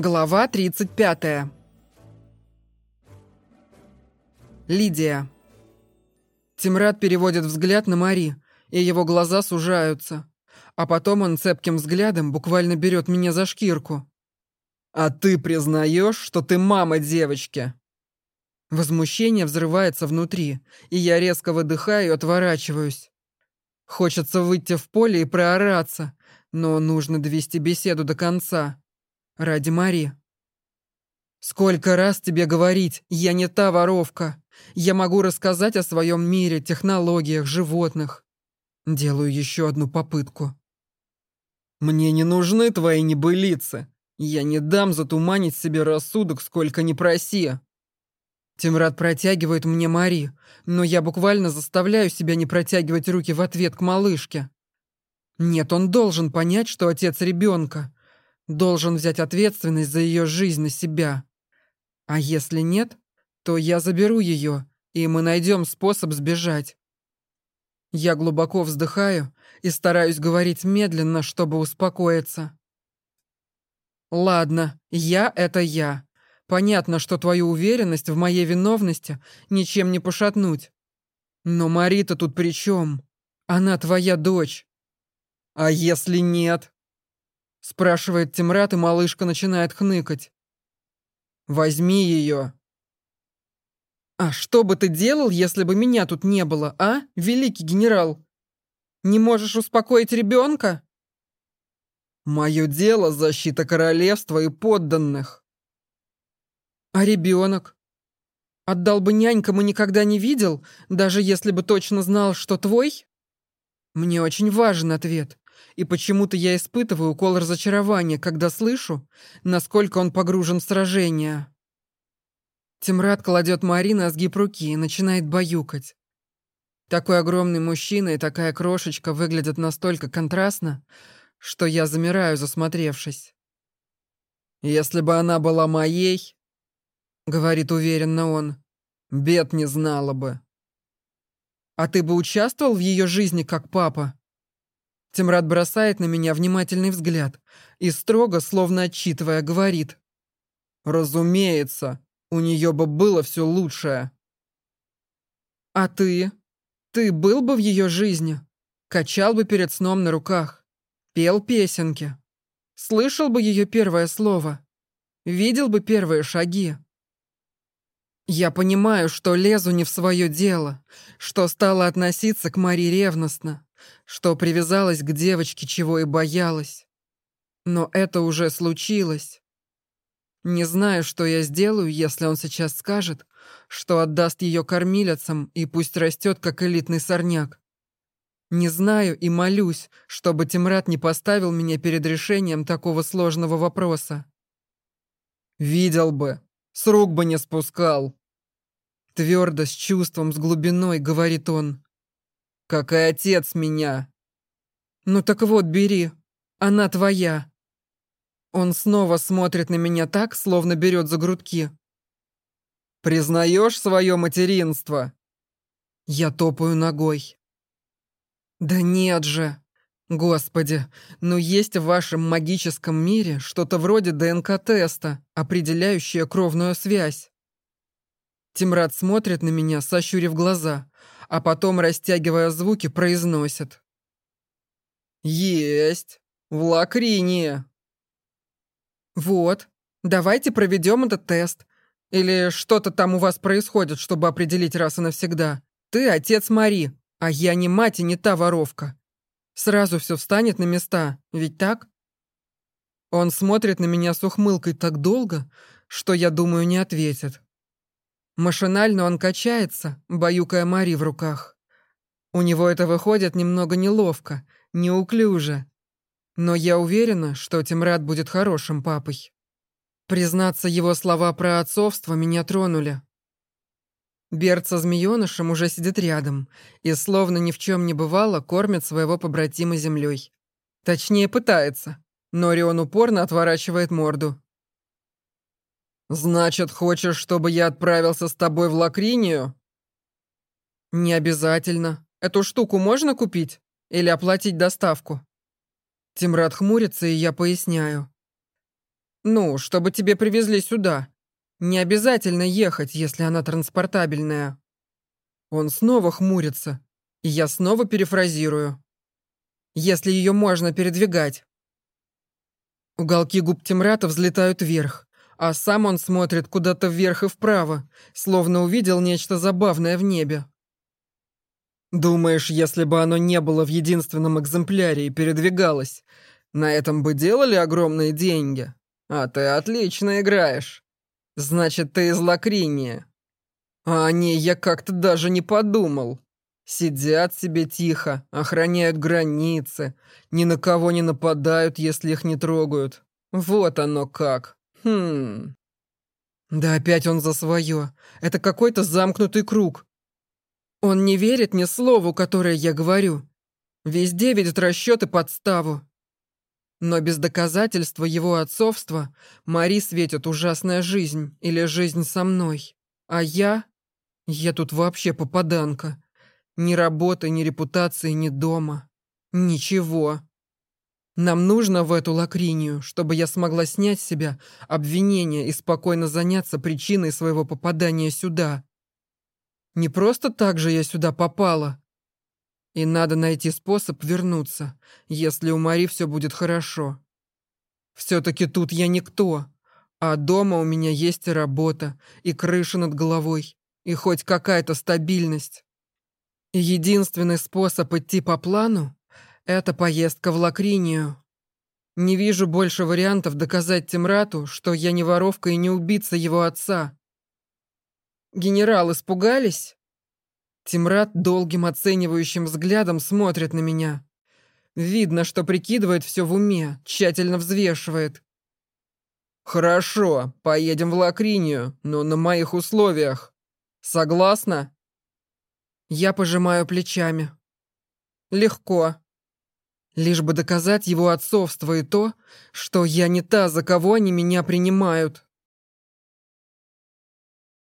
Глава 35. Лидия. Тимрад переводит взгляд на Мари, и его глаза сужаются. А потом он цепким взглядом буквально берет меня за шкирку. «А ты признаешь, что ты мама девочки?» Возмущение взрывается внутри, и я резко выдыхаю и отворачиваюсь. Хочется выйти в поле и проораться, но нужно довести беседу до конца. Ради Мари. Сколько раз тебе говорить, я не та воровка. Я могу рассказать о своем мире, технологиях, животных. Делаю еще одну попытку. Мне не нужны твои небылицы. Я не дам затуманить себе рассудок, сколько ни проси. Тимрад протягивает мне Мари, но я буквально заставляю себя не протягивать руки в ответ к малышке. Нет, он должен понять, что отец ребенка, должен взять ответственность за ее жизнь на себя. А если нет, то я заберу ее, и мы найдем способ сбежать. Я глубоко вздыхаю и стараюсь говорить медленно, чтобы успокоиться. Ладно, я — это я. Понятно, что твою уверенность в моей виновности ничем не пошатнуть. Но Марита тут при чем? Она твоя дочь. А если нет? Спрашивает Тимрат, и малышка начинает хныкать. «Возьми ее!» «А что бы ты делал, если бы меня тут не было, а, великий генерал? Не можешь успокоить ребенка?» «Мое дело — защита королевства и подданных». «А ребенок? Отдал бы нянькам и никогда не видел, даже если бы точно знал, что твой?» Мне очень важен ответ. И почему-то я испытываю укол разочарования, когда слышу, насколько он погружен в сражение. Тимрад кладет Мари на сгиб руки и начинает баюкать. Такой огромный мужчина и такая крошечка выглядят настолько контрастно, что я замираю, засмотревшись. «Если бы она была моей», — говорит уверенно он, — «бед не знала бы». «А ты бы участвовал в ее жизни как папа?» Тимрад бросает на меня внимательный взгляд и строго, словно отчитывая, говорит. «Разумеется, у нее бы было все лучшее». «А ты? Ты был бы в ее жизни? Качал бы перед сном на руках? Пел песенки? Слышал бы ее первое слово? Видел бы первые шаги?» Я понимаю, что лезу не в свое дело, что стала относиться к Мари ревностно, что привязалась к девочке, чего и боялась. Но это уже случилось. Не знаю, что я сделаю, если он сейчас скажет, что отдаст ее кормилицам и пусть растет, как элитный сорняк. Не знаю и молюсь, чтобы Тимрад не поставил меня перед решением такого сложного вопроса. «Видел бы, с рук бы не спускал!» Твердо, с чувством, с глубиной, говорит он как и отец меня. Ну так вот, бери, она твоя. Он снова смотрит на меня так, словно берет за грудки. Признаешь свое материнство? Я топаю ногой. Да нет же. Господи, ну есть в вашем магическом мире что-то вроде ДНК-теста, определяющее кровную связь. Тимрад смотрит на меня, сощурив глаза, а потом, растягивая звуки, произносит. «Есть! В лакрине!» «Вот, давайте проведем этот тест. Или что-то там у вас происходит, чтобы определить раз и навсегда. Ты отец Мари, а я не мать и не та воровка. Сразу все встанет на места, ведь так?» Он смотрит на меня с ухмылкой так долго, что, я думаю, не ответит. Машинально он качается, баюкая Мари в руках. У него это выходит немного неловко, неуклюже. Но я уверена, что Тимрад будет хорошим папой. Признаться, его слова про отцовство меня тронули. Берт со змеёнышем уже сидит рядом и, словно ни в чем не бывало, кормит своего побратима землей. Точнее, пытается, но Рион упорно отворачивает морду. «Значит, хочешь, чтобы я отправился с тобой в Лакринию?» «Не обязательно. Эту штуку можно купить? Или оплатить доставку?» Тимрад хмурится, и я поясняю. Ну, чтобы тебе привезли сюда. Не обязательно ехать, если она транспортабельная. Он снова хмурится, и я снова перефразирую. Если ее можно передвигать. Уголки губ Тимрата взлетают вверх, а сам он смотрит куда-то вверх и вправо, словно увидел нечто забавное в небе. Думаешь, если бы оно не было в единственном экземпляре и передвигалось, на этом бы делали огромные деньги? А ты отлично играешь. Значит, ты из Лакринии. А о ней я как-то даже не подумал. Сидят себе тихо, охраняют границы, ни на кого не нападают, если их не трогают. Вот оно как. Хм. Да опять он за свое. Это какой-то замкнутый круг. Он не верит ни слову, которое я говорю. Везде видит расчеты подставу. Но без доказательства его отцовства Мари светит ужасная жизнь или жизнь со мной. А я... Я тут вообще попаданка. Ни работы, ни репутации, ни дома. Ничего. Нам нужно в эту лакринию, чтобы я смогла снять с себя обвинение и спокойно заняться причиной своего попадания сюда. Не просто так же я сюда попала. И надо найти способ вернуться, если у Мари все будет хорошо. Все-таки тут я никто, а дома у меня есть и работа, и крыша над головой, и хоть какая-то стабильность. Единственный способ идти по плану — это поездка в Лакринию. Не вижу больше вариантов доказать Тимрату, что я не воровка и не убийца его отца. Генерал, испугались? Тимрат долгим оценивающим взглядом смотрит на меня. Видно, что прикидывает все в уме, тщательно взвешивает. «Хорошо, поедем в Лакринию, но на моих условиях. Согласна?» Я пожимаю плечами. Легко. Лишь бы доказать его отцовство и то, что я не та, за кого они меня принимают.